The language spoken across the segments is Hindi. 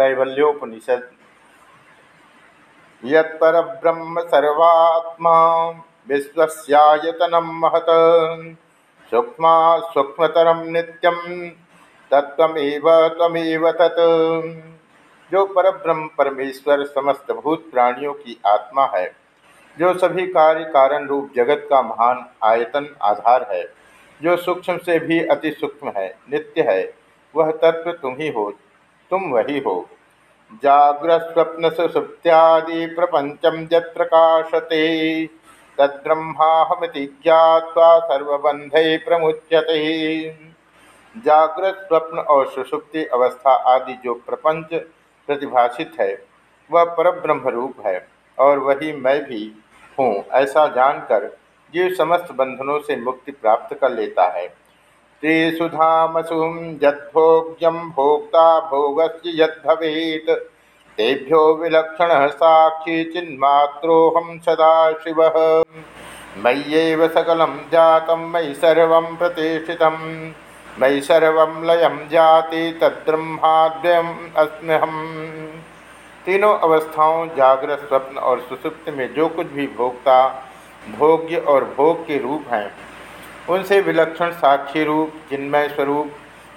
कैवल्योपनिषद। यत्परब्रह्म सर्वात्मा विश्वस्यायतनं महत। सूक्ष्मा सूक्ष्मतरम नित्यम तत्वमेव त्वमेव तत्। जो परब्रह्म परमेश्वर समस्त भूत प्राणियों की आत्मा है, जो सभी कार्य कारण रूप जगत का महान आयतन आधार है, जो सूक्ष्म से भी अति सूक्ष्म है, नित्य है, वह तत्व तुम ही हो। तुम वही हो। जाग्रस्वप्न सुसुप्त्यादि प्रपंचम जत प्रकाशते तद्ब्रह्माहमिति ज्ञावा सर्वबंध प्रमुच्यते। जागृत स्वप्न और सुषुप्ति अवस्था आदि जो प्रपंच प्रतिभाषित है, वह परब्रह्म रूप है, और वही मैं भी हूँ, ऐसा जानकर जीव समस्त बंधनों से मुक्ति प्राप्त कर लेता है। त्रिसुधामसुम यद्भोग्यम भोक्ता भोगस्य यद्भवेत्। तेभ्यो विलक्षण साक्षी चिन्मात्रोहम सदा शिव। मय्येव सकलं जातं, मयि सर्वं प्रतिष्ठितं। मयि सर्वं लयं जाति तद्ब्रह्माद्यम अस्म्यहम। तीनों अवस्थाओं जागृत स्वप्न और सुसुप्त में जो कुछ भी भोक्ता, भोग्य और भोग के रूप हैं उनसे विलक्षण साक्षी रूप जिन्मय स्वरूप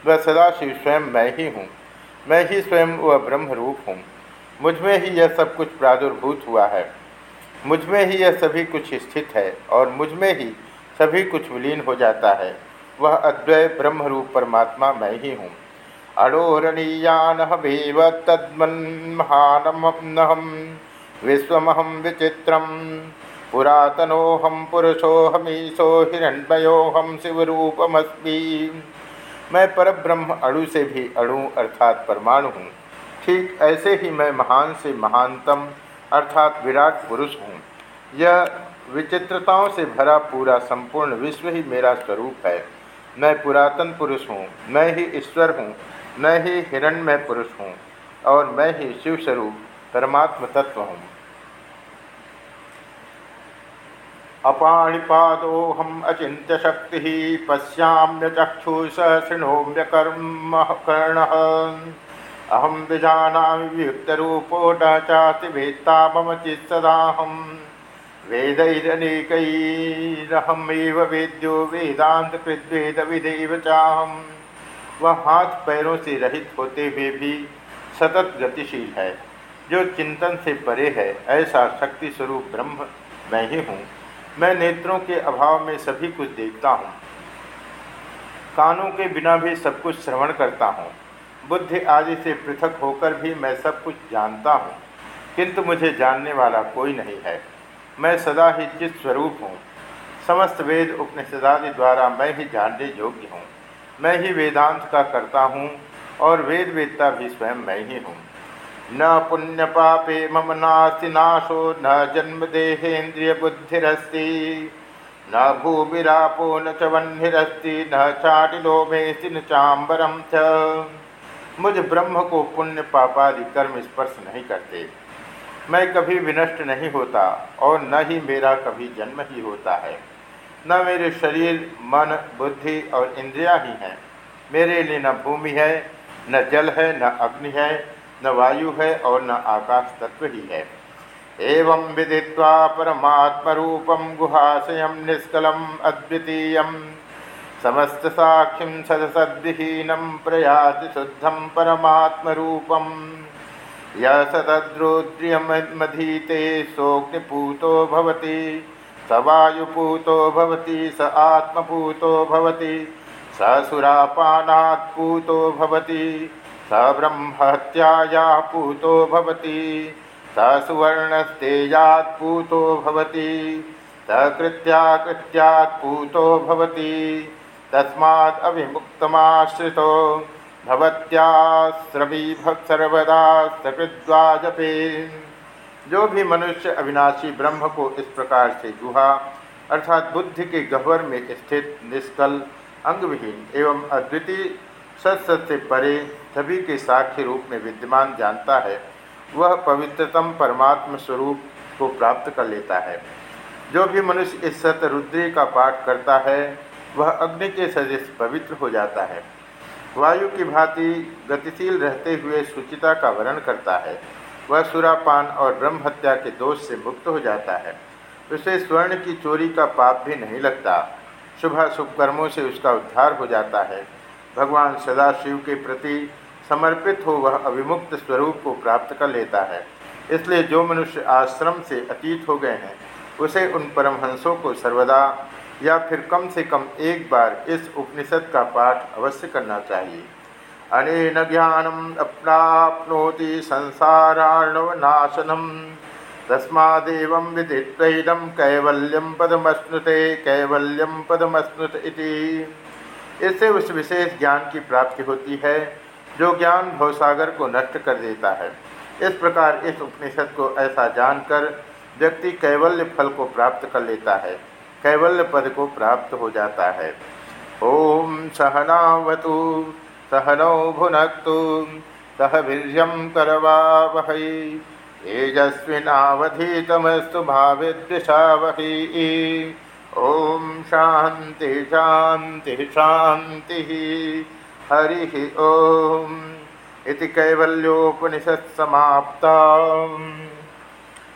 व सदाशिव स्वयं मैं ही हूँ। मैं ही स्वयं वह ब्रह्म रूप हूँ। मुझमें ही यह सब कुछ प्रादुर्भूत हुआ है। मुझमें ही यह सभी कुछ स्थित है और मुझमें ही सभी कुछ विलीन हो जाता है। वह अद्वय ब्रह्म रूप परमात्मा मैं ही हूँ। अणोरणीयानहमेव तद्मन्महानमहम विश्वमहम विचित्रम। पुरातनोहम पुरुषोहमीशो हिरण्मयोहम शिवरूपमस्मी। मैं परब्रह्म अणु से भी अणु अर्थात परमाणु हूँ। ठीक ऐसे ही मैं महान से महानतम अर्थात विराट पुरुष हूँ। यह विचित्रताओं से भरा पूरा संपूर्ण विश्व ही मेरा स्वरूप है। मैं पुरातन पुरुष हूँ। मैं ही ईश्वर हूँ। मैं ही हिरण्यमय पुरुष हूँ। और मैं ही शिव स्वरूप परमात्म तत्व हूँ। अपाणिपादोहम अचिंत शक्ति पश्याम्य चक्षुष शृणोम्य कर्म कर्ण। अहम विजाना वियुक्तरूपो न चाति वेत्ता मम चित्सदाहम। वेदैरनेकैरहमेव वेद्यो वेदान्तकृद्वेद विदेव चाहम। वह हाथ पैरों से रहित होते हुए भी सतत गतिशील है। जो चिंतन से परे है, ऐसा शक्ति स्वरूप ब्रह्म मैं ही हूँ। मैं नेत्रों के अभाव में सभी कुछ देखता हूँ। कानों के बिना भी सब कुछ श्रवण करता हूँ। बुद्धि आदि से पृथक होकर भी मैं सब कुछ जानता हूँ। किंतु मुझे जानने वाला कोई नहीं है। मैं सदा ही चित स्वरूप हूँ, समस्त वेद उपनिषदादि द्वारा मैं ही जानने योग्य हूँ। मैं ही वेदांत का करता हूँ और वेद वेदता भी स्वयं मैं ही हूँ। न पुण्य पापे मम नास्ति, नाशो न जन्म देहेन्द्रिय बुद्धिस्ती न भूमिरापो न च वह्निरस्ति, न चाटिलो मेस्ति न चाम्बरम च। मुझ ब्रह्म को पुण्य पापादि कर्म स्पर्श नहीं करते। मैं कभी विनष्ट नहीं होता और न ही मेरा कभी जन्म ही होता है। न मेरे शरीर, मन, बुद्धि और इंद्रियाँ ही हैं। मेरे लिए न भूमि है, न जल है, न अग्नि है। न वायु है और न आकाश तत्व ही है। एवं विदित्वा परमात्मरूपम गुहाशय निष्कलम अद्वितीय समस्त साक्षिम सदसद्विहीनम प्रयाति शुद्धम परमात्मरूपम। य सतद्रोद्रियमधीते सोग्निपूतो भवति, स वायुपूतो भवति, स आत्मपूतो भवति, स सुरापानात्पूतो भवति। स ब्रह्महत्यायाः पूतो भवति, स सुवर्णस्तेजात्पूतो भवति, स कृत्याकृत्यात् पूतो भवति, तस्मात् अविमुक्तमाश्रितो भवत्याश्रवी सर्वदा सकृद्वा जपे। जो भी मनुष्य अविनाशी ब्रह्म को इस प्रकार से गुहा अर्थात बुद्धि के गह्वर में स्थित निष्कल, अंगविहीन एवं अद्वितीय सत्सत से परे सभी के साक्ष्य रूप में विद्यमान जानता है, वह पवित्रतम परमात्म स्वरूप को प्राप्त कर लेता है। जो भी मनुष्य इस सत रुद्री का पाठ करता है, वह अग्नि के सदृश पवित्र हो जाता है। वायु की भांति गतिशील रहते हुए सुचिता का वर्ण करता है। वह सुरापान और ब्रह्म हत्या के दोष से मुक्त हो जाता है। उसे स्वर्ण की चोरी का पाप भी नहीं लगता। शुभ शुभ कर्मों से उसका उद्धार हो जाता है। भगवान सदाशिव के प्रति समर्पित हो वह अभिमुक्त स्वरूप को प्राप्त कर लेता है। इसलिए जो मनुष्य आश्रम से अतीत हो गए हैं, उसे उन परमहंसों को सर्वदा या फिर कम से कम एक बार इस उपनिषद का पाठ अवश्य करना चाहिए। अनेन ज्ञानम अप्राप्नोति संसाराणवनाशनम तस्मादेव विदित्वैदम कैवल्यम पदमश्नुते, कैवल्यम पदमश्नुत इससे उस विशेष ज्ञान की प्राप्ति होती है, जो ज्ञान भवसागर को नष्ट कर देता है। इस प्रकार इस उपनिषद को ऐसा जानकर व्यक्ति कैवल्य फल को प्राप्त कर लेता है, कैवल्य पद को प्राप्त हो जाता है। ओम सहनावतु, सहनौ भुनक्तु, सह वीर करवा वह तेजस्विनावधीतमस्तु भाविद्विषा वही ओम शांति शांति शांति हरि ओम इति कैवल्योपनिषत्